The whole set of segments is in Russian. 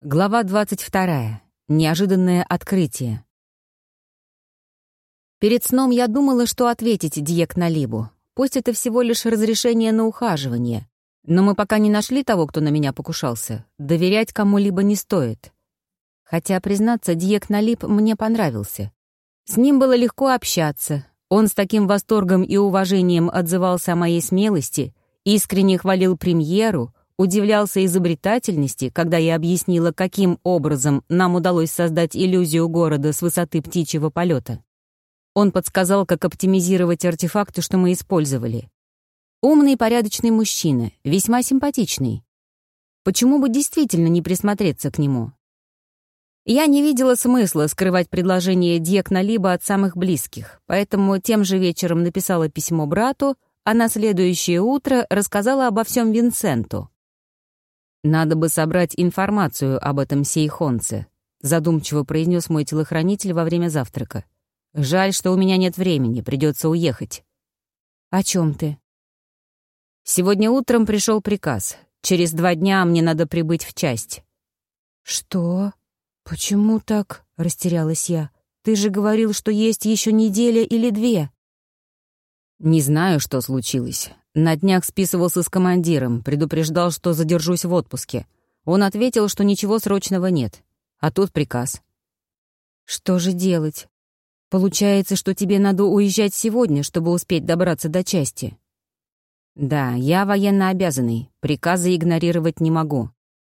Глава 22. Неожиданное открытие. Перед сном я думала, что ответить Диек на Либу. Пусть это всего лишь разрешение на ухаживание. Но мы пока не нашли того, кто на меня покушался. Доверять кому-либо не стоит. Хотя, признаться, Диек Налиб мне понравился. С ним было легко общаться. Он с таким восторгом и уважением отзывался о моей смелости, искренне хвалил премьеру — удивлялся изобретательности, когда я объяснила, каким образом нам удалось создать иллюзию города с высоты птичьего полета. Он подсказал, как оптимизировать артефакты, что мы использовали. Умный и порядочный мужчина, весьма симпатичный. Почему бы действительно не присмотреться к нему? Я не видела смысла скрывать предложение Дьекна либо от самых близких, поэтому тем же вечером написала письмо брату, а на следующее утро рассказала обо всем Винсенту. «Надо бы собрать информацию об этом сейхонце», задумчиво произнес мой телохранитель во время завтрака. «Жаль, что у меня нет времени, придется уехать». «О чем ты?» «Сегодня утром пришел приказ. Через два дня мне надо прибыть в часть». «Что? Почему так?» — растерялась я. «Ты же говорил, что есть еще неделя или две». «Не знаю, что случилось. На днях списывался с командиром, предупреждал, что задержусь в отпуске. Он ответил, что ничего срочного нет. А тут приказ. «Что же делать? Получается, что тебе надо уезжать сегодня, чтобы успеть добраться до части?» «Да, я военно обязанный. Приказы игнорировать не могу.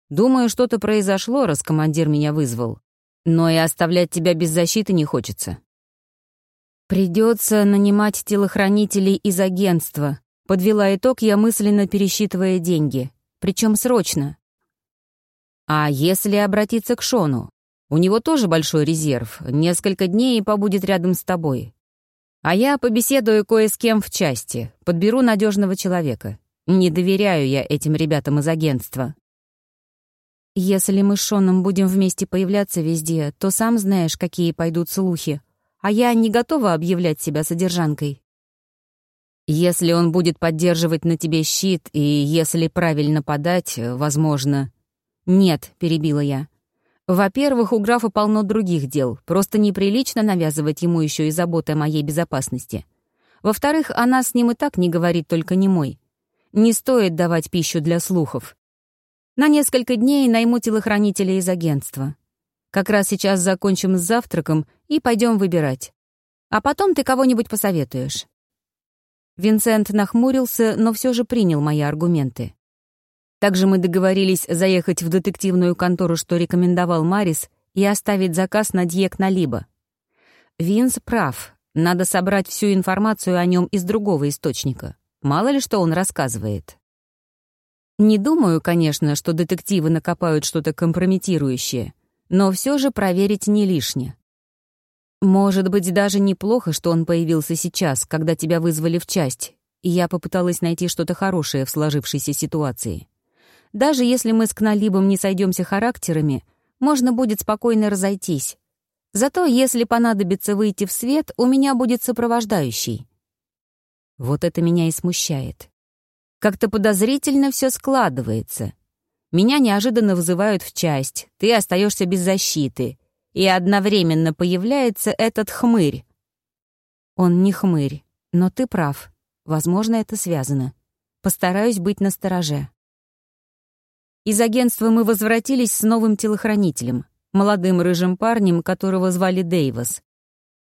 Думаю, что-то произошло, раз командир меня вызвал. Но и оставлять тебя без защиты не хочется». «Придется нанимать телохранителей из агентства», Подвела итог я мысленно пересчитывая деньги. Причем срочно. А если обратиться к Шону? У него тоже большой резерв. Несколько дней и побудет рядом с тобой. А я побеседую кое с кем в части. Подберу надежного человека. Не доверяю я этим ребятам из агентства. Если мы с Шоном будем вместе появляться везде, то сам знаешь, какие пойдут слухи. А я не готова объявлять себя содержанкой. Если он будет поддерживать на тебе щит, и если правильно подать, возможно... Нет, перебила я. Во-первых, у графа полно других дел, просто неприлично навязывать ему еще и заботы о моей безопасности. Во-вторых, она с ним и так не говорит только не мой. Не стоит давать пищу для слухов. На несколько дней найму телохранителя из агентства. Как раз сейчас закончим с завтраком и пойдем выбирать. А потом ты кого-нибудь посоветуешь. Винсент нахмурился, но все же принял мои аргументы. Также мы договорились заехать в детективную контору, что рекомендовал Марис, и оставить заказ на Дьек на Либо. Винс прав. Надо собрать всю информацию о нем из другого источника. Мало ли что он рассказывает. Не думаю, конечно, что детективы накопают что-то компрометирующее, но все же проверить не лишнее. Может быть, даже неплохо, что он появился сейчас, когда тебя вызвали в часть, и я попыталась найти что-то хорошее в сложившейся ситуации. Даже если мы с Кналибом не сойдемся характерами, можно будет спокойно разойтись. Зато, если понадобится выйти в свет, у меня будет сопровождающий. Вот это меня и смущает. Как-то подозрительно все складывается. Меня неожиданно вызывают в часть, ты остаешься без защиты — и одновременно появляется этот хмырь. Он не хмырь, но ты прав. Возможно, это связано. Постараюсь быть настороже. Из агентства мы возвратились с новым телохранителем, молодым рыжим парнем, которого звали Дейвас.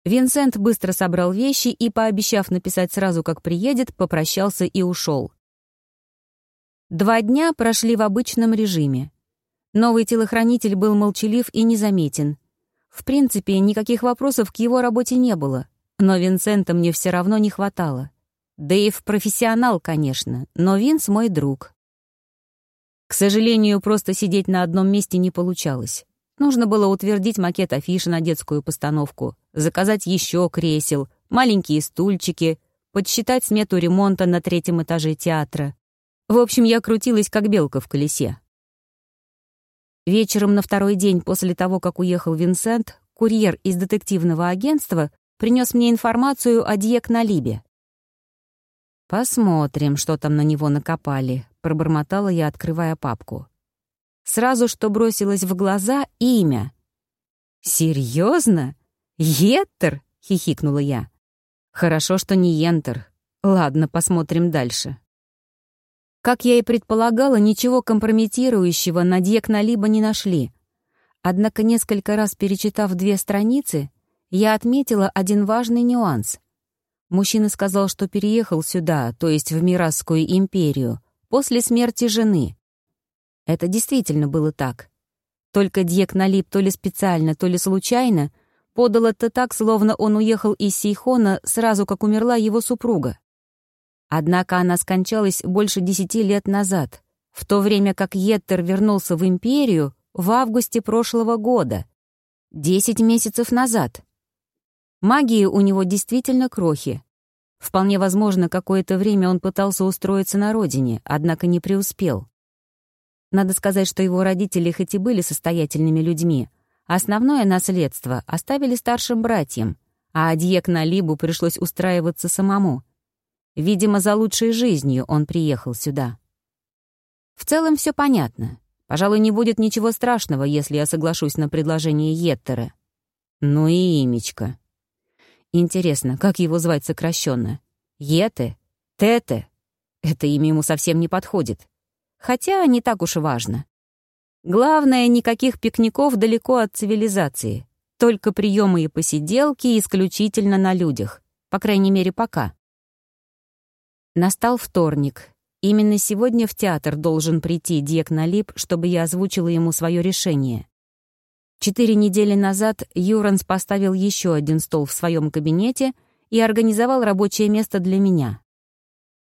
Винсент быстро собрал вещи и, пообещав написать сразу, как приедет, попрощался и ушел. Два дня прошли в обычном режиме. Новый телохранитель был молчалив и незаметен. В принципе, никаких вопросов к его работе не было, но Винсента мне все равно не хватало. Дэйв профессионал, конечно, но Винс мой друг. К сожалению, просто сидеть на одном месте не получалось. Нужно было утвердить макет афиши на детскую постановку, заказать еще кресел, маленькие стульчики, подсчитать смету ремонта на третьем этаже театра. В общем, я крутилась, как белка в колесе. Вечером на второй день после того, как уехал Винсент, курьер из детективного агентства принес мне информацию о Диек на Либе. «Посмотрим, что там на него накопали», — пробормотала я, открывая папку. Сразу что бросилось в глаза — имя. «Серьезно? Еттер?» — хихикнула я. «Хорошо, что не Ентер. Ладно, посмотрим дальше». Как я и предполагала, ничего компрометирующего на Дьекналиба не нашли. Однако, несколько раз перечитав две страницы, я отметила один важный нюанс. Мужчина сказал, что переехал сюда, то есть в Мирасскую империю, после смерти жены. Это действительно было так. Только Дьек Налип то ли специально, то ли случайно подал это так, словно он уехал из Сейхона сразу, как умерла его супруга. Однако она скончалась больше десяти лет назад, в то время как Еттер вернулся в империю в августе прошлого года, десять месяцев назад. Магии у него действительно крохи. Вполне возможно, какое-то время он пытался устроиться на родине, однако не преуспел. Надо сказать, что его родители хоть и были состоятельными людьми, основное наследство оставили старшим братьям, а Адьек на Либу пришлось устраиваться самому — Видимо, за лучшей жизнью он приехал сюда. В целом все понятно. Пожалуй, не будет ничего страшного, если я соглашусь на предложение Еттера. Ну и имечко. Интересно, как его звать сокращенно? Ете? Тете? Это имя ему совсем не подходит. Хотя не так уж и важно. Главное, никаких пикников далеко от цивилизации. Только приемы и посиделки исключительно на людях. По крайней мере, пока. Настал вторник. Именно сегодня в театр должен прийти Дьек Налип, чтобы я озвучила ему свое решение. Четыре недели назад Юранс поставил еще один стол в своем кабинете и организовал рабочее место для меня.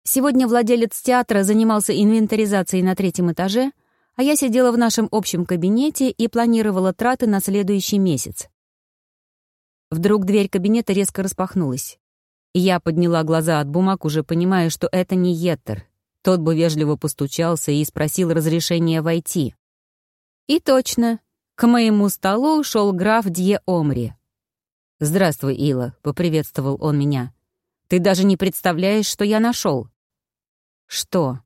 Сегодня владелец театра занимался инвентаризацией на третьем этаже, а я сидела в нашем общем кабинете и планировала траты на следующий месяц. Вдруг дверь кабинета резко распахнулась. Я подняла глаза от бумаг, уже понимая, что это не Еттер. Тот бы вежливо постучался и спросил разрешения войти. И точно, к моему столу шел граф Дье Омри. «Здравствуй, Ила», — поприветствовал он меня. «Ты даже не представляешь, что я нашел. «Что?»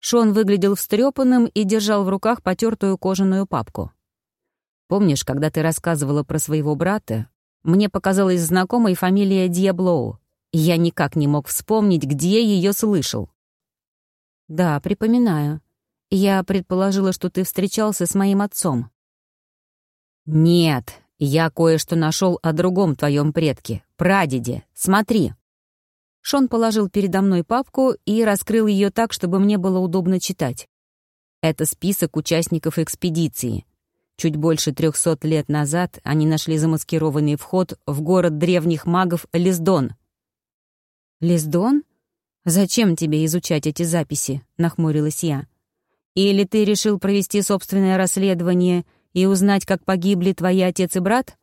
Шон выглядел встрепанным и держал в руках потертую кожаную папку. «Помнишь, когда ты рассказывала про своего брата, мне показалась знакомой фамилия Диаблоу. Я никак не мог вспомнить, где ее слышал. «Да, припоминаю. Я предположила, что ты встречался с моим отцом». «Нет, я кое-что нашел о другом твоем предке, прадеде. Смотри». Шон положил передо мной папку и раскрыл ее так, чтобы мне было удобно читать. Это список участников экспедиции. Чуть больше трехсот лет назад они нашли замаскированный вход в город древних магов Лиздон. «Лиздон? Зачем тебе изучать эти записи?» — нахмурилась я. «Или ты решил провести собственное расследование и узнать, как погибли твои отец и брат?»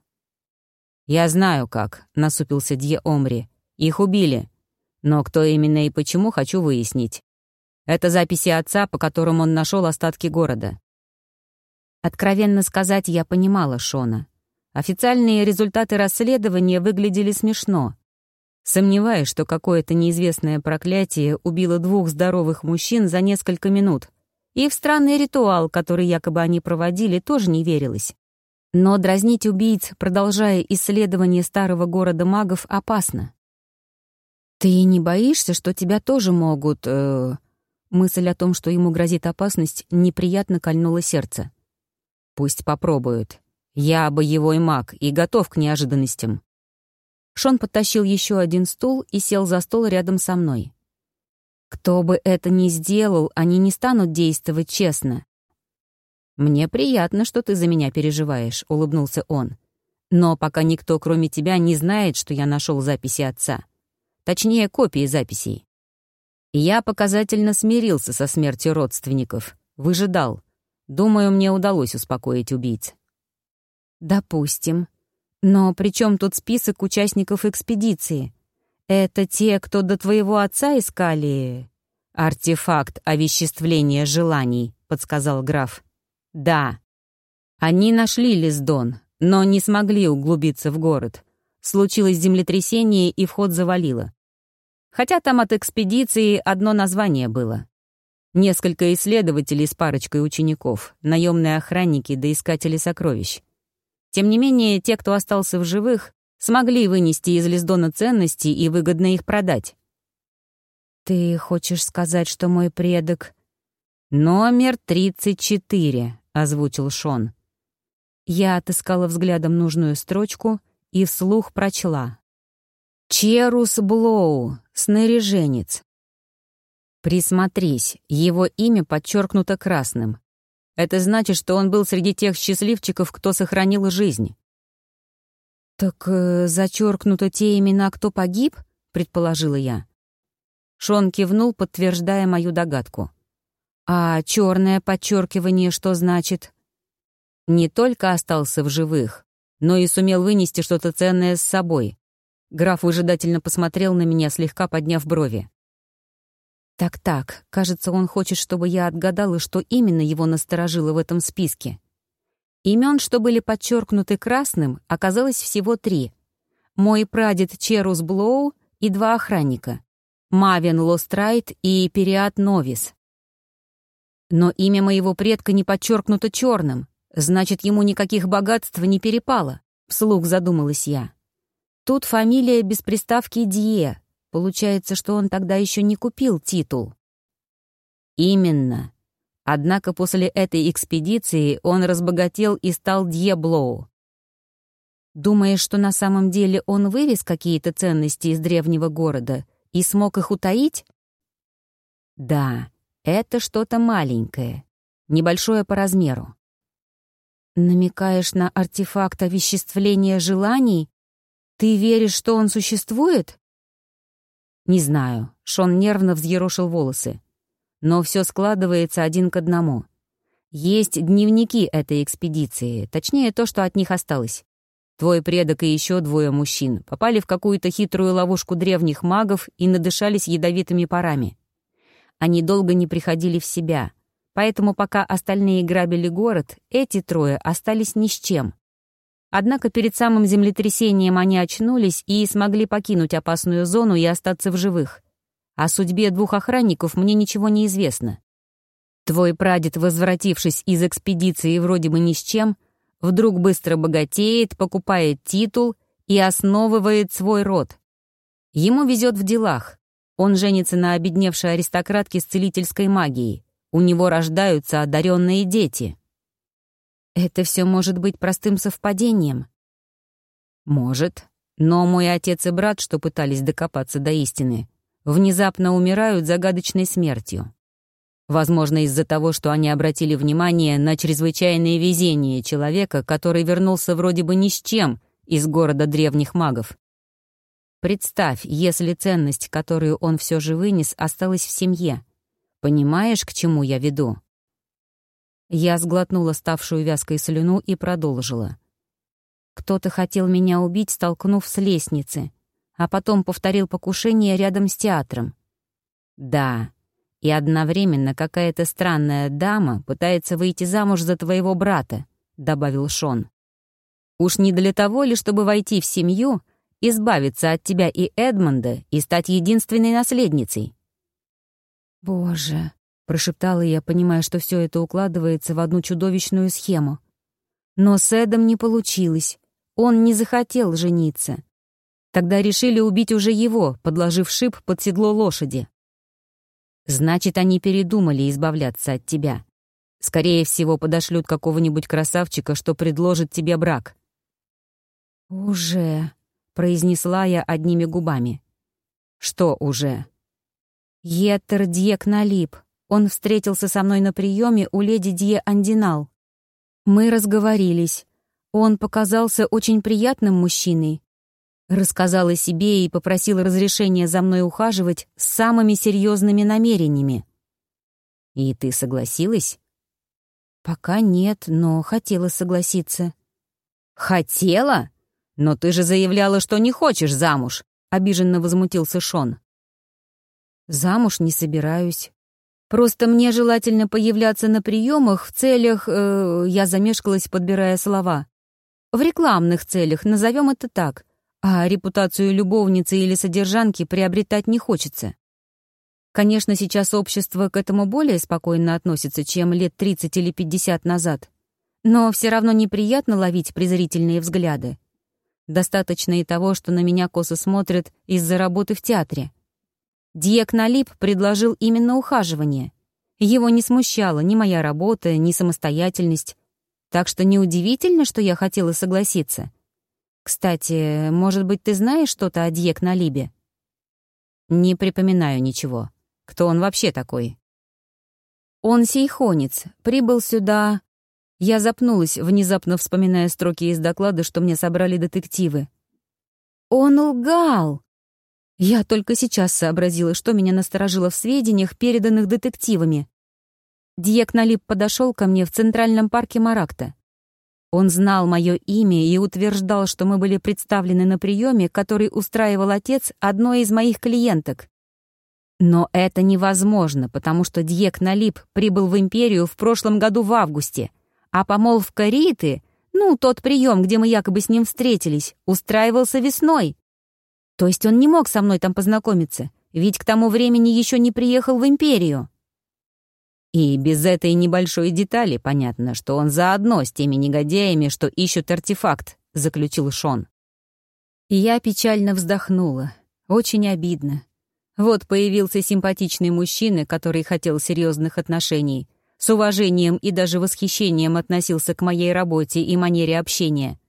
«Я знаю, как», — насупился Дье Омри. «Их убили. Но кто именно и почему, хочу выяснить. Это записи отца, по которым он нашел остатки города. Откровенно сказать, я понимала Шона. Официальные результаты расследования выглядели смешно. Сомневаюсь, что какое-то неизвестное проклятие убило двух здоровых мужчин за несколько минут. И в странный ритуал, который якобы они проводили, тоже не верилось. Но дразнить убийц, продолжая исследование старого города магов, опасно. «Ты не боишься, что тебя тоже могут...» э... Мысль о том, что ему грозит опасность, неприятно кольнула сердце. Пусть попробуют. Я боевой маг и готов к неожиданностям. Шон подтащил еще один стул и сел за стол рядом со мной. Кто бы это ни сделал, они не станут действовать честно. «Мне приятно, что ты за меня переживаешь», — улыбнулся он. «Но пока никто, кроме тебя, не знает, что я нашел записи отца. Точнее, копии записей. Я показательно смирился со смертью родственников, выжидал. Думаю, мне удалось успокоить убийц. Допустим. Но при чем тут список участников экспедиции? Это те, кто до твоего отца искали... «Артефакт овеществления желаний», — подсказал граф. «Да. Они нашли Лиздон, но не смогли углубиться в город. Случилось землетрясение, и вход завалило. Хотя там от экспедиции одно название было. Несколько исследователей с парочкой учеников, наемные охранники да искатели сокровищ. Тем не менее, те, кто остался в живых, смогли вынести из Лиздона ценности и выгодно их продать. «Ты хочешь сказать, что мой предок...» «Номер 34», — озвучил Шон. Я отыскала взглядом нужную строчку и вслух прочла. «Черус Блоу, снаряженец». Присмотрись, его имя подчеркнуто красным. Это значит, что он был среди тех счастливчиков, кто сохранил жизнь. «Так э, зачеркнуто те имена, кто погиб?» — предположила я. Шон кивнул, подтверждая мою догадку. «А черное подчеркивание что значит?» Не только остался в живых, но и сумел вынести что-то ценное с собой. Граф выжидательно посмотрел на меня, слегка подняв брови. Так-так, кажется, он хочет, чтобы я отгадала, что именно его насторожило в этом списке. Имен, что были подчеркнуты красным, оказалось всего три. Мой прадед Черус Блоу и два охранника. Мавен Лострайт и Периат Новис. Но имя моего предка не подчеркнуто черным, значит, ему никаких богатств не перепало, вслух задумалась я. Тут фамилия без приставки Дье, Получается, что он тогда еще не купил титул. Именно. Однако после этой экспедиции он разбогател и стал Дьеблоу. Думаешь, что на самом деле он вывез какие-то ценности из древнего города и смог их утаить? Да, это что-то маленькое, небольшое по размеру. Намекаешь на артефакт овеществления желаний? Ты веришь, что он существует? Не знаю, Шон нервно взъерошил волосы. Но все складывается один к одному. Есть дневники этой экспедиции, точнее то, что от них осталось. Твой предок и еще двое мужчин попали в какую-то хитрую ловушку древних магов и надышались ядовитыми парами. Они долго не приходили в себя, поэтому пока остальные грабили город, эти трое остались ни с чем. Однако перед самым землетрясением они очнулись и смогли покинуть опасную зону и остаться в живых. О судьбе двух охранников мне ничего не известно. Твой прадед, возвратившись из экспедиции вроде бы ни с чем, вдруг быстро богатеет, покупает титул и основывает свой род. Ему везет в делах. Он женится на обедневшей аристократке с целительской магией. У него рождаются одаренные дети. Это все может быть простым совпадением. Может. Но мой отец и брат, что пытались докопаться до истины, внезапно умирают загадочной смертью. Возможно, из-за того, что они обратили внимание на чрезвычайное везение человека, который вернулся вроде бы ни с чем из города древних магов. Представь, если ценность, которую он все же вынес, осталась в семье. Понимаешь, к чему я веду? Я сглотнула ставшую вязкой слюну и продолжила. Кто-то хотел меня убить, столкнув с лестницы, а потом повторил покушение рядом с театром. Да, и одновременно какая-то странная дама пытается выйти замуж за твоего брата, добавил Шон. Уж не для того ли, чтобы войти в семью, избавиться от тебя и Эдмонда и стать единственной наследницей? Боже, — прошептала я, понимая, что все это укладывается в одну чудовищную схему. Но с Эдом не получилось. Он не захотел жениться. Тогда решили убить уже его, подложив шип под седло лошади. Значит, они передумали избавляться от тебя. Скорее всего, подошлют какого-нибудь красавчика, что предложит тебе брак. «Уже», — произнесла я одними губами. «Что уже?» «Еттер Дьек налип. Он встретился со мной на приеме у леди Дье Андинал. Мы разговорились. Он показался очень приятным мужчиной. Рассказал о себе и попросил разрешения за мной ухаживать с самыми серьезными намерениями. «И ты согласилась?» «Пока нет, но хотела согласиться». «Хотела? Но ты же заявляла, что не хочешь замуж», — обиженно возмутился Шон. «Замуж не собираюсь. Просто мне желательно появляться на приемах в целях... Э, я замешкалась, подбирая слова. В рекламных целях, назовем это так. А репутацию любовницы или содержанки приобретать не хочется. Конечно, сейчас общество к этому более спокойно относится, чем лет 30 или 50 назад. Но все равно неприятно ловить презрительные взгляды. Достаточно и того, что на меня косо смотрят из-за работы в театре. Диек Налип предложил именно ухаживание. Его не смущала ни моя работа, ни самостоятельность. Так что неудивительно, что я хотела согласиться. Кстати, может быть, ты знаешь что-то о Диек Налибе? Не припоминаю ничего. Кто он вообще такой? Он сейхонец, прибыл сюда... Я запнулась, внезапно вспоминая строки из доклада, что мне собрали детективы. Он лгал! Я только сейчас сообразила, что меня насторожило в сведениях, переданных детективами. Диек Налип подошел ко мне в Центральном парке Маракта. Он знал мое имя и утверждал, что мы были представлены на приеме, который устраивал отец одной из моих клиенток. Но это невозможно, потому что Дьек Налип прибыл в Империю в прошлом году в августе, а помолвка Риты, ну, тот прием, где мы якобы с ним встретились, устраивался весной. То есть он не мог со мной там познакомиться, ведь к тому времени еще не приехал в Империю. И без этой небольшой детали понятно, что он заодно с теми негодяями, что ищут артефакт, заключил Шон. Я печально вздохнула. Очень обидно. Вот появился симпатичный мужчина, который хотел серьезных отношений, с уважением и даже восхищением относился к моей работе и манере общения.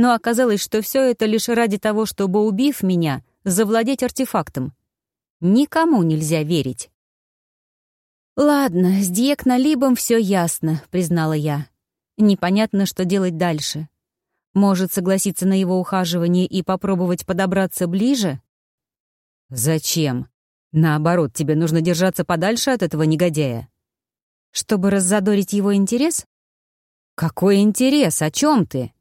Но оказалось, что все это лишь ради того, чтобы, убив меня, завладеть артефактом. Никому нельзя верить. «Ладно, с Диекнолибом все ясно», — признала я. «Непонятно, что делать дальше. Может, согласиться на его ухаживание и попробовать подобраться ближе?» «Зачем? Наоборот, тебе нужно держаться подальше от этого негодяя». «Чтобы раззадорить его интерес?» «Какой интерес? О чем ты?»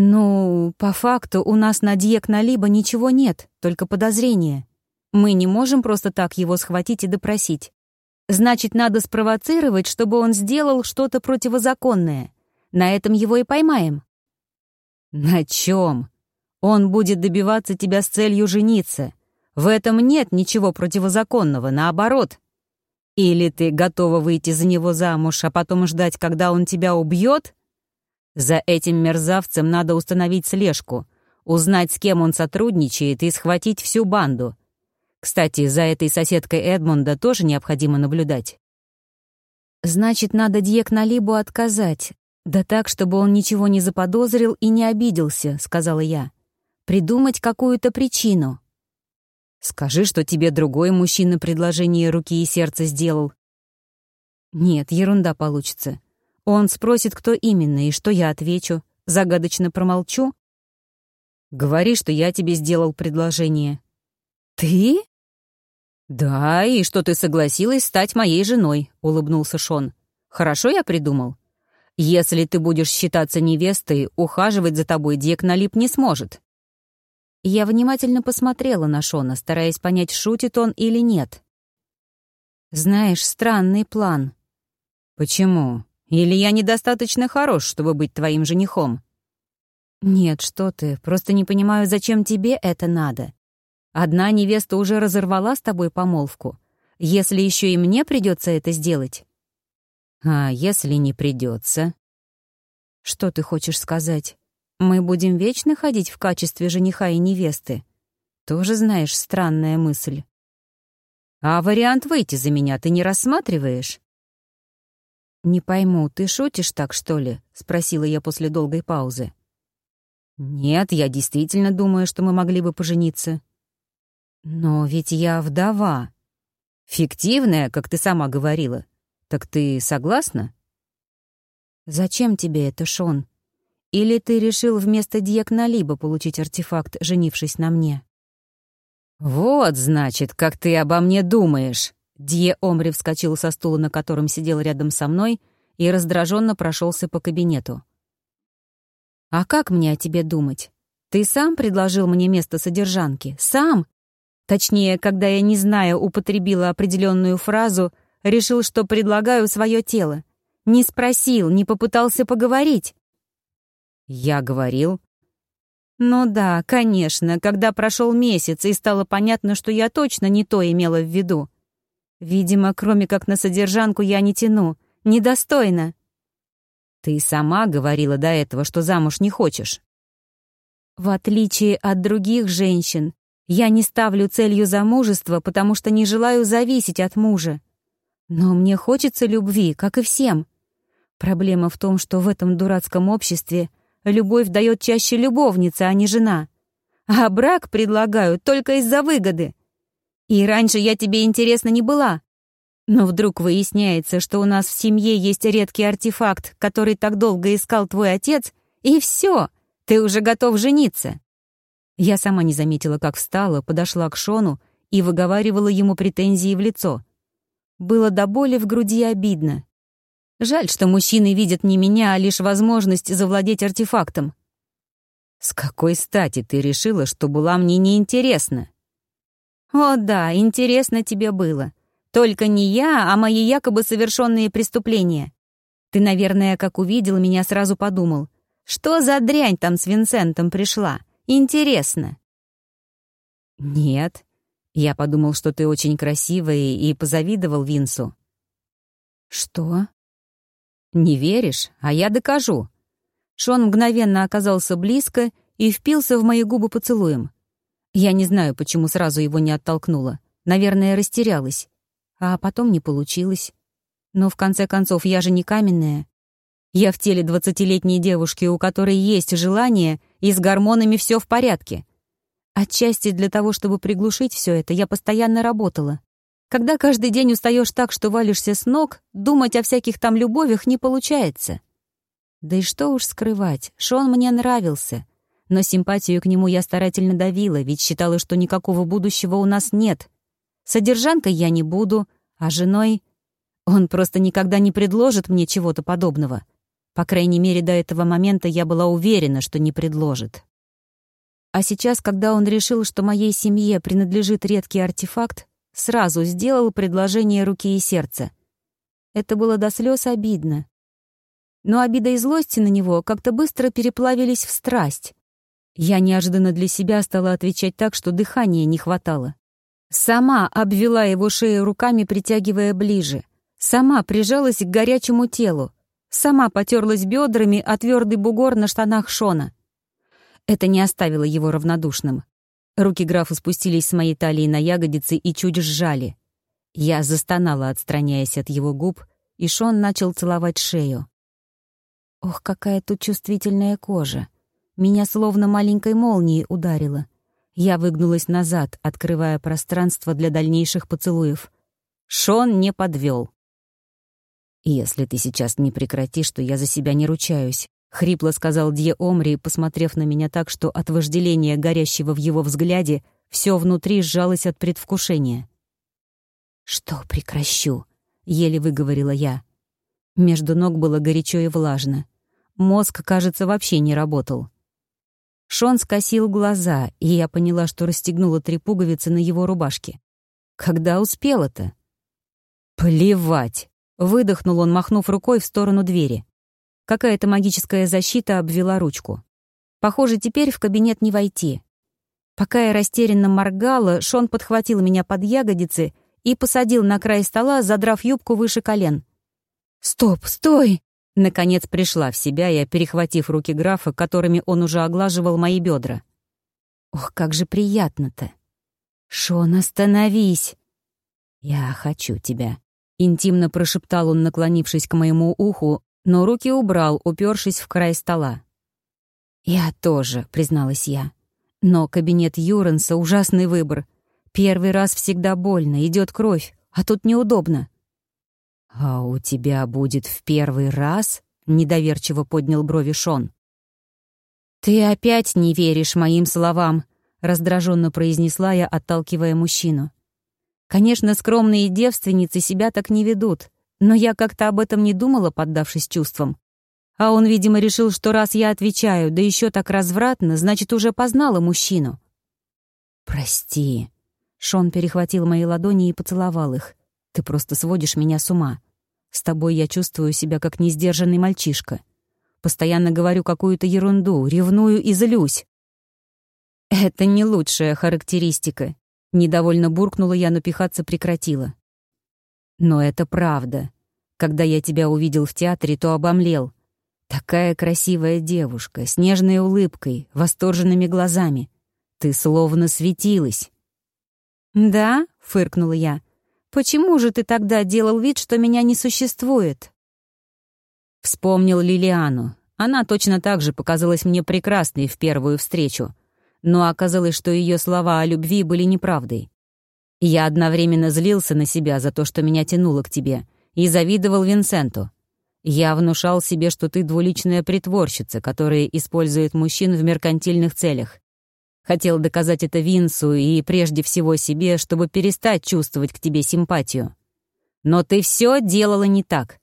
«Ну, по факту у нас на Дьек Налиба ничего нет, только подозрения. Мы не можем просто так его схватить и допросить. Значит, надо спровоцировать, чтобы он сделал что-то противозаконное. На этом его и поймаем». «На чем? Он будет добиваться тебя с целью жениться. В этом нет ничего противозаконного, наоборот. Или ты готова выйти за него замуж, а потом ждать, когда он тебя убьет? За этим мерзавцем надо установить слежку, узнать, с кем он сотрудничает, и схватить всю банду. Кстати, за этой соседкой Эдмунда тоже необходимо наблюдать. Значит, надо Дьек Налибу отказать. Да так, чтобы он ничего не заподозрил и не обиделся, сказала я. Придумать какую-то причину. Скажи, что тебе другой мужчина предложение руки и сердца сделал. Нет, ерунда получится. Он спросит, кто именно, и что я отвечу. Загадочно промолчу. Говори, что я тебе сделал предложение. Ты? Да, и что ты согласилась стать моей женой, улыбнулся Шон. Хорошо я придумал. Если ты будешь считаться невестой, ухаживать за тобой Дек Налип не сможет. Я внимательно посмотрела на Шона, стараясь понять, шутит он или нет. «Знаешь, странный план». «Почему? Или я недостаточно хорош, чтобы быть твоим женихом?» «Нет, что ты, просто не понимаю, зачем тебе это надо. Одна невеста уже разорвала с тобой помолвку. Если еще и мне придется это сделать?» «А если не придется? «Что ты хочешь сказать?» Мы будем вечно ходить в качестве жениха и невесты. Тоже, знаешь, странная мысль. А вариант выйти за меня ты не рассматриваешь? «Не пойму, ты шутишь так, что ли?» — спросила я после долгой паузы. «Нет, я действительно думаю, что мы могли бы пожениться». «Но ведь я вдова». «Фиктивная, как ты сама говорила. Так ты согласна?» «Зачем тебе это, Шон?» Или ты решил вместо Дьякналиба получить артефакт, женившись на мне?» «Вот, значит, как ты обо мне думаешь!» Дье Омри вскочил со стула, на котором сидел рядом со мной, и раздраженно прошелся по кабинету. «А как мне о тебе думать? Ты сам предложил мне место содержанки? Сам? Точнее, когда я, не зная, употребила определенную фразу, решил, что предлагаю свое тело. Не спросил, не попытался поговорить. Я говорил. Ну да, конечно, когда прошел месяц и стало понятно, что я точно не то имела в виду. Видимо, кроме как на содержанку я не тяну. Недостойно. Ты сама говорила до этого, что замуж не хочешь. В отличие от других женщин, я не ставлю целью замужества, потому что не желаю зависеть от мужа. Но мне хочется любви, как и всем. Проблема в том, что в этом дурацком обществе любовь дает чаще любовница, а не жена. А брак предлагают только из-за выгоды. И раньше я тебе интересна не была. Но вдруг выясняется, что у нас в семье есть редкий артефакт, который так долго искал твой отец, и все, ты уже готов жениться. Я сама не заметила, как встала, подошла к Шону и выговаривала ему претензии в лицо. Было до боли в груди обидно. Жаль, что мужчины видят не меня, а лишь возможность завладеть артефактом. «С какой стати ты решила, что была мне неинтересна?» «О да, интересно тебе было. Только не я, а мои якобы совершенные преступления. Ты, наверное, как увидел меня, сразу подумал, что за дрянь там с Винсентом пришла? Интересно. Нет. Я подумал, что ты очень красивая и позавидовал Винсу. Что? Не веришь? А я докажу. Шон мгновенно оказался близко и впился в мои губы поцелуем. Я не знаю, почему сразу его не оттолкнула. Наверное, растерялась. А потом не получилось. Но в конце концов, я же не каменная. Я в теле двадцатилетней девушки, у которой есть желание, и с гормонами все в порядке. Отчасти для того, чтобы приглушить все это, я постоянно работала. Когда каждый день устаешь так, что валишься с ног, думать о всяких там любовях не получается. Да и что уж скрывать, Шон мне нравился. Но симпатию к нему я старательно давила, ведь считала, что никакого будущего у нас нет. Содержанкой я не буду, а женой... Он просто никогда не предложит мне чего-то подобного. По крайней мере, до этого момента я была уверена, что не предложит. А сейчас, когда он решил, что моей семье принадлежит редкий артефакт, сразу сделал предложение руки и сердца. Это было до слез обидно. Но обида и злость на него как-то быстро переплавились в страсть. Я неожиданно для себя стала отвечать так, что дыхания не хватало. Сама обвела его шею руками, притягивая ближе. Сама прижалась к горячему телу. Сама потерлась бедрами о твердый бугор на штанах Шона. Это не оставило его равнодушным. Руки графа спустились с моей талии на ягодицы и чуть сжали. Я застонала, отстраняясь от его губ, и Шон начал целовать шею. Ох, какая тут чувствительная кожа. Меня словно маленькой молнией ударило. Я выгнулась назад, открывая пространство для дальнейших поцелуев. Шон не подвел. «Если ты сейчас не прекратишь, то я за себя не ручаюсь», — хрипло сказал Дье Омри, посмотрев на меня так, что от вожделения, горящего в его взгляде, все внутри сжалось от предвкушения. «Что прекращу?» — еле выговорила я. Между ног было горячо и влажно. Мозг, кажется, вообще не работал. Шон скосил глаза, и я поняла, что расстегнула три пуговицы на его рубашке. Когда успела-то? «Плевать!» Выдохнул он, махнув рукой в сторону двери. Какая-то магическая защита обвела ручку. Похоже, теперь в кабинет не войти. Пока я растерянно моргала, Шон подхватил меня под ягодицы и посадил на край стола, задрав юбку выше колен. «Стоп, стой!» Наконец пришла в себя я, перехватив руки графа, которыми он уже оглаживал мои бедра. Ох, как же приятно-то! «Шон, остановись!» «Я хочу тебя», Интимно прошептал он, наклонившись к моему уху, но руки убрал, упершись в край стола. «Я тоже», — призналась я. «Но кабинет Юренса — ужасный выбор. Первый раз всегда больно, идет кровь, а тут неудобно». «А у тебя будет в первый раз?» — недоверчиво поднял брови Шон. «Ты опять не веришь моим словам», — раздраженно произнесла я, отталкивая мужчину. Конечно, скромные девственницы себя так не ведут, но я как-то об этом не думала, поддавшись чувствам. А он, видимо, решил, что раз я отвечаю, да еще так развратно, значит, уже познала мужчину. «Прости». Шон перехватил мои ладони и поцеловал их. «Ты просто сводишь меня с ума. С тобой я чувствую себя как несдержанный мальчишка. Постоянно говорю какую-то ерунду, ревную и злюсь». «Это не лучшая характеристика», Недовольно буркнула я, но пихаться прекратила. Но это правда. Когда я тебя увидел в театре, то обомлел. Такая красивая девушка, с нежной улыбкой, восторженными глазами. Ты словно светилась. «Да?» — фыркнула я. «Почему же ты тогда делал вид, что меня не существует?» Вспомнил Лилиану. Она точно так же показалась мне прекрасной в первую встречу. Но оказалось, что ее слова о любви были неправдой. Я одновременно злился на себя за то, что меня тянуло к тебе, и завидовал Винсенту. Я внушал себе, что ты двуличная притворщица, которая использует мужчин в меркантильных целях. Хотел доказать это Винсу и прежде всего себе, чтобы перестать чувствовать к тебе симпатию. Но ты все делала не так.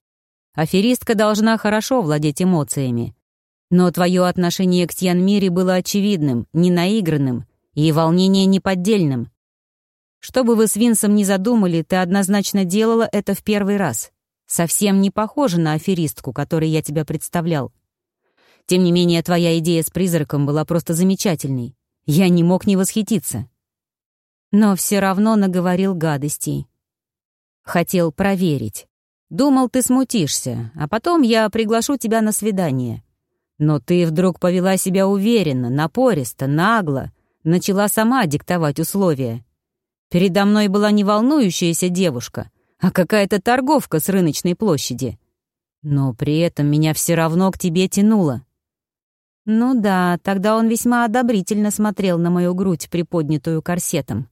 Аферистка должна хорошо владеть эмоциями. Но твое отношение к Тьянмире было очевидным, ненаигранным и волнение неподдельным. Что бы вы с Винсом ни задумали, ты однозначно делала это в первый раз. Совсем не похожа на аферистку, которой я тебя представлял. Тем не менее, твоя идея с призраком была просто замечательной. Я не мог не восхититься. Но все равно наговорил гадостей. Хотел проверить. Думал, ты смутишься, а потом я приглашу тебя на свидание. Но ты вдруг повела себя уверенно, напористо, нагло, начала сама диктовать условия. Передо мной была не волнующаяся девушка, а какая-то торговка с рыночной площади. Но при этом меня все равно к тебе тянуло. Ну да, тогда он весьма одобрительно смотрел на мою грудь, приподнятую корсетом.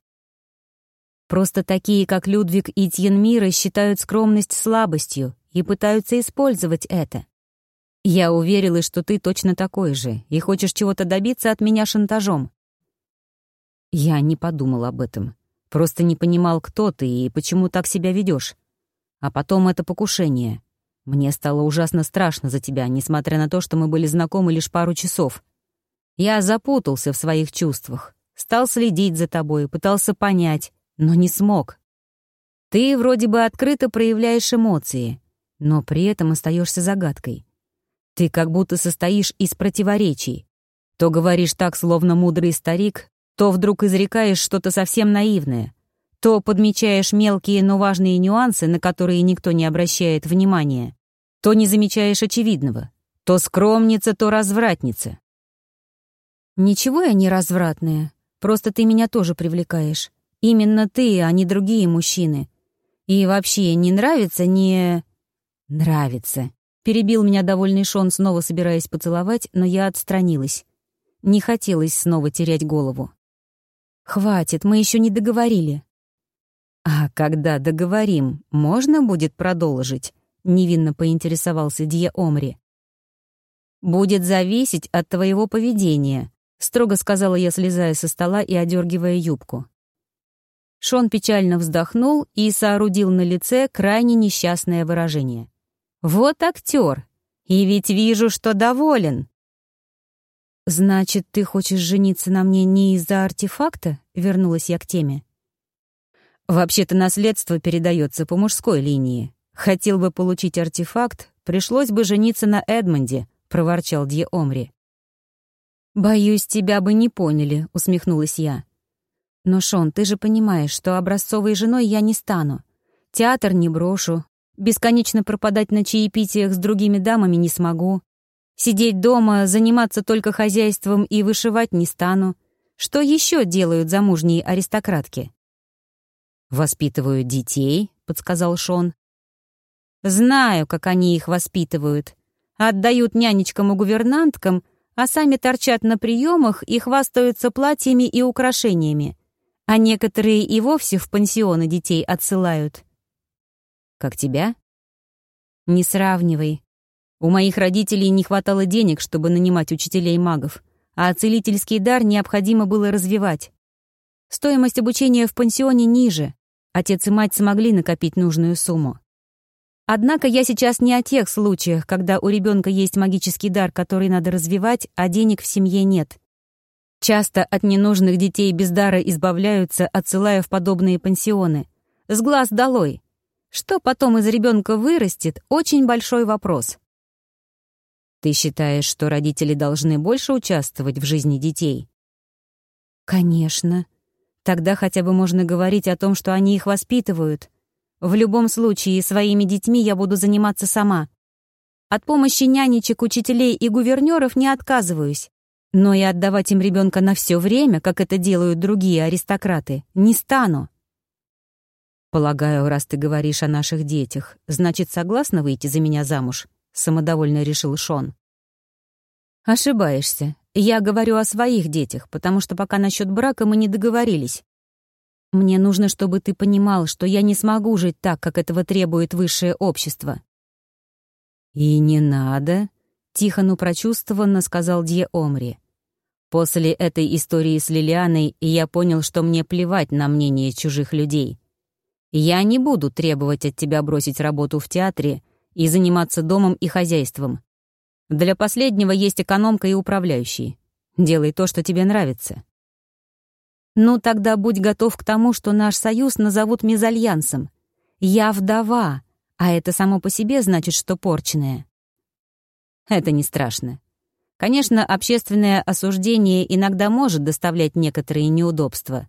Просто такие, как Людвиг и Тьенмира, считают скромность слабостью и пытаются использовать это. Я уверилась, что ты точно такой же и хочешь чего-то добиться от меня шантажом. Я не подумал об этом. Просто не понимал, кто ты и почему так себя ведешь. А потом это покушение. Мне стало ужасно страшно за тебя, несмотря на то, что мы были знакомы лишь пару часов. Я запутался в своих чувствах, стал следить за тобой, пытался понять, но не смог. Ты вроде бы открыто проявляешь эмоции, но при этом остаешься загадкой. Ты как будто состоишь из противоречий. То говоришь так, словно мудрый старик, то вдруг изрекаешь что-то совсем наивное, то подмечаешь мелкие, но важные нюансы, на которые никто не обращает внимания, то не замечаешь очевидного, то скромница, то развратница. Ничего я не развратная, просто ты меня тоже привлекаешь. Именно ты, а не другие мужчины. И вообще, не нравится, не... Нравится. Перебил меня довольный Шон, снова собираясь поцеловать, но я отстранилась. Не хотелось снова терять голову. «Хватит, мы еще не договорили». «А когда договорим, можно будет продолжить?» — невинно поинтересовался Дье Омри. «Будет зависеть от твоего поведения», — строго сказала я, слезая со стола и одергивая юбку. Шон печально вздохнул и соорудил на лице крайне несчастное выражение. «Вот актер! И ведь вижу, что доволен!» «Значит, ты хочешь жениться на мне не из-за артефакта?» — вернулась я к теме. «Вообще-то наследство передается по мужской линии. Хотел бы получить артефакт, пришлось бы жениться на Эдмонде», — проворчал Дье Омри. «Боюсь, тебя бы не поняли», — усмехнулась я. «Но, Шон, ты же понимаешь, что образцовой женой я не стану. Театр не брошу, бесконечно пропадать на чаепитиях с другими дамами не смогу. Сидеть дома, заниматься только хозяйством и вышивать не стану. Что еще делают замужние аристократки? «Воспитывают детей», — подсказал Шон. «Знаю, как они их воспитывают. Отдают нянечкам и гувернанткам, а сами торчат на приемах и хвастаются платьями и украшениями. А некоторые и вовсе в пансионы детей отсылают». «Как тебя?» «Не сравнивай. У моих родителей не хватало денег, чтобы нанимать учителей магов, а целительский дар необходимо было развивать. Стоимость обучения в пансионе ниже. Отец и мать смогли накопить нужную сумму. Однако я сейчас не о тех случаях, когда у ребенка есть магический дар, который надо развивать, а денег в семье нет. Часто от ненужных детей без дара избавляются, отсылая в подобные пансионы. С глаз долой. Что потом из ребенка вырастет, очень большой вопрос. Ты считаешь, что родители должны больше участвовать в жизни детей? Конечно. Тогда хотя бы можно говорить о том, что они их воспитывают. В любом случае, своими детьми я буду заниматься сама. От помощи нянечек, учителей и гувернеров не отказываюсь. Но и отдавать им ребенка на все время, как это делают другие аристократы, не стану. «Полагаю, раз ты говоришь о наших детях, значит, согласна выйти за меня замуж?» — самодовольно решил Шон. «Ошибаешься. Я говорю о своих детях, потому что пока насчет брака мы не договорились. Мне нужно, чтобы ты понимал, что я не смогу жить так, как этого требует высшее общество». «И не надо», — тихо, но прочувствованно сказал Дье Омри. «После этой истории с Лилианой я понял, что мне плевать на мнение чужих людей. Я не буду требовать от тебя бросить работу в театре и заниматься домом и хозяйством. Для последнего есть экономка и управляющий. Делай то, что тебе нравится. Ну, тогда будь готов к тому, что наш союз назовут мезальянсом. Я вдова, а это само по себе значит, что порченная. Это не страшно. Конечно, общественное осуждение иногда может доставлять некоторые неудобства.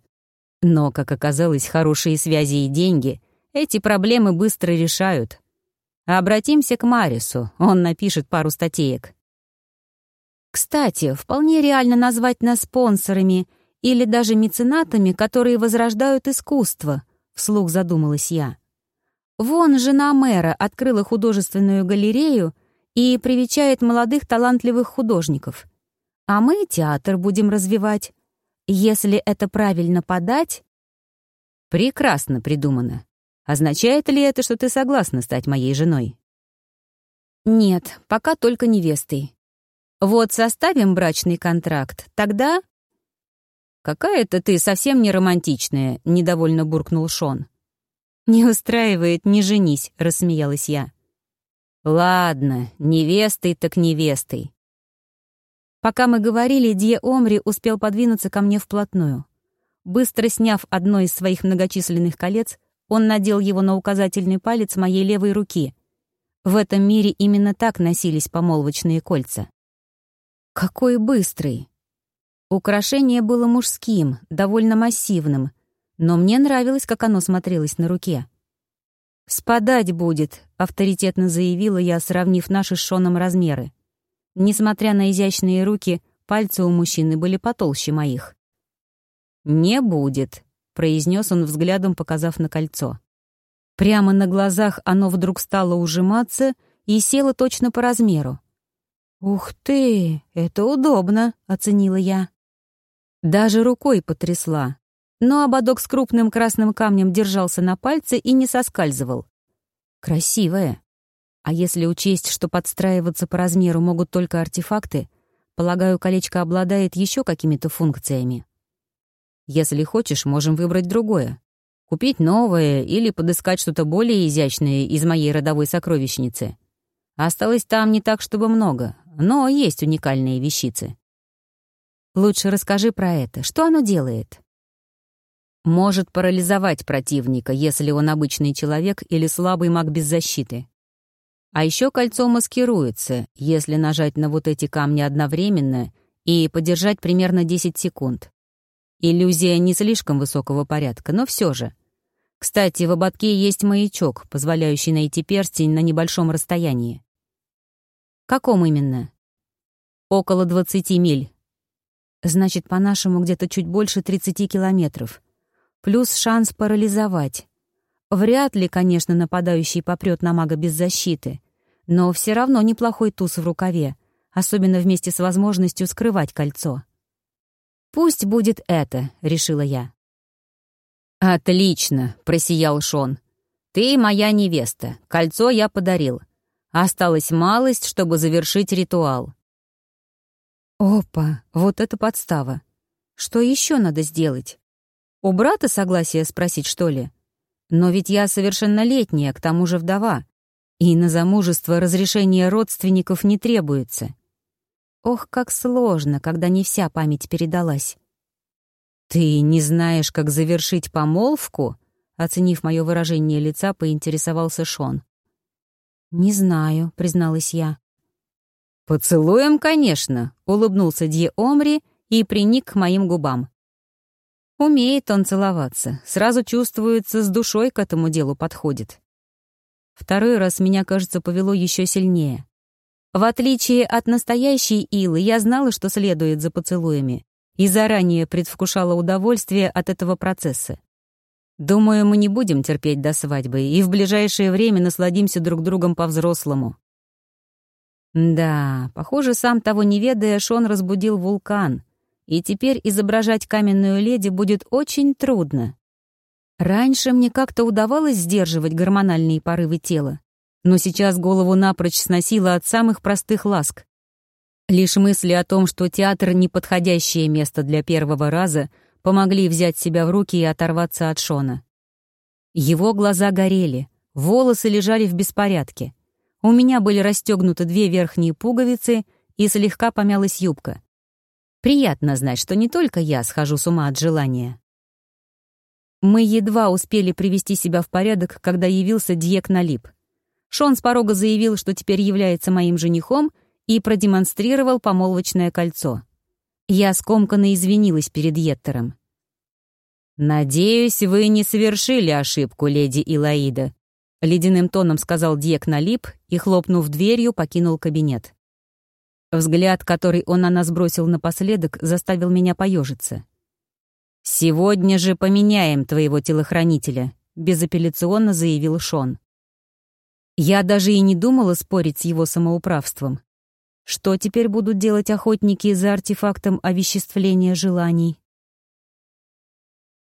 Но, как оказалось, хорошие связи и деньги эти проблемы быстро решают. Обратимся к Марису, он напишет пару статеек. Кстати, вполне реально назвать нас спонсорами или даже меценатами, которые возрождают искусство, вслух задумалась я. Вон жена мэра открыла художественную галерею и привечает молодых талантливых художников. А мы театр будем развивать. Если это правильно подать... Прекрасно придумано. Означает ли это, что ты согласна стать моей женой? Нет, пока только невестой. Вот составим брачный контракт, тогда... «Какая-то ты совсем не романтичная», — недовольно буркнул Шон. «Не устраивает, не женись», — рассмеялась я. «Ладно, невестой так невестой. Пока мы говорили, Дье Омри успел подвинуться ко мне вплотную. Быстро сняв одно из своих многочисленных колец, он надел его на указательный палец моей левой руки. В этом мире именно так носились помолвочные кольца. Какой быстрый! Украшение было мужским, довольно массивным, но мне нравилось, как оно смотрелось на руке. «Спадать будет», — авторитетно заявила я, сравнив наши с Шоном размеры. Несмотря на изящные руки, пальцы у мужчины были потолще моих. «Не будет», — произнес он взглядом, показав на кольцо. Прямо на глазах оно вдруг стало ужиматься и село точно по размеру. «Ух ты, это удобно», — оценила я. Даже рукой потрясла, но ободок с крупным красным камнем держался на пальце и не соскальзывал. Красивое. А если учесть, что подстраиваться по размеру могут только артефакты, полагаю, колечко обладает еще какими-то функциями. Если хочешь, можем выбрать другое. Купить новое или подыскать что-то более изящное из моей родовой сокровищницы. Осталось там не так, чтобы много, но есть уникальные вещицы. Лучше расскажи про это. Что оно делает? Может парализовать противника, если он обычный человек или слабый маг без защиты. А еще кольцо маскируется, если нажать на вот эти камни одновременно и подержать примерно 10 секунд. Иллюзия не слишком высокого порядка, но все же. Кстати, в ободке есть маячок, позволяющий найти перстень на небольшом расстоянии. Каком именно? Около 20 миль. Значит, по-нашему где-то чуть больше 30 километров. Плюс шанс парализовать. Вряд ли, конечно, нападающий попрет на мага без защиты, но все равно неплохой туз в рукаве, особенно вместе с возможностью скрывать кольцо. «Пусть будет это», — решила я. «Отлично», — просиял Шон. «Ты моя невеста, кольцо я подарил. Осталась малость, чтобы завершить ритуал». «Опа, вот это подстава. Что еще надо сделать? У брата согласие спросить, что ли? Но ведь я совершеннолетняя, к тому же вдова и на замужество разрешения родственников не требуется. Ох, как сложно, когда не вся память передалась. «Ты не знаешь, как завершить помолвку?» Оценив мое выражение лица, поинтересовался Шон. «Не знаю», — призналась я. «Поцелуем, конечно», — улыбнулся Дье Омри и приник к моим губам. Умеет он целоваться, сразу чувствуется, с душой к этому делу подходит. Второй раз меня, кажется, повело еще сильнее. В отличие от настоящей Илы, я знала, что следует за поцелуями, и заранее предвкушала удовольствие от этого процесса. Думаю, мы не будем терпеть до свадьбы и в ближайшее время насладимся друг другом по-взрослому. Да, похоже, сам того не ведая, Шон разбудил вулкан, и теперь изображать каменную леди будет очень трудно. Раньше мне как-то удавалось сдерживать гормональные порывы тела, но сейчас голову напрочь сносило от самых простых ласк. Лишь мысли о том, что театр — неподходящее место для первого раза, помогли взять себя в руки и оторваться от Шона. Его глаза горели, волосы лежали в беспорядке. У меня были расстегнуты две верхние пуговицы и слегка помялась юбка. Приятно знать, что не только я схожу с ума от желания. Мы едва успели привести себя в порядок, когда явился Дьек Налип. Шон с порога заявил, что теперь является моим женихом — и продемонстрировал помолвочное кольцо. Я скомканно извинилась перед Еттером. «Надеюсь, вы не совершили ошибку, леди Илаида», — ледяным тоном сказал Дьек Налип и, хлопнув дверью, покинул кабинет. Взгляд, который он на нас бросил напоследок, заставил меня поежиться. «Сегодня же поменяем твоего телохранителя», — безапелляционно заявил Шон. Я даже и не думала спорить с его самоуправством. Что теперь будут делать охотники за артефактом овеществления желаний?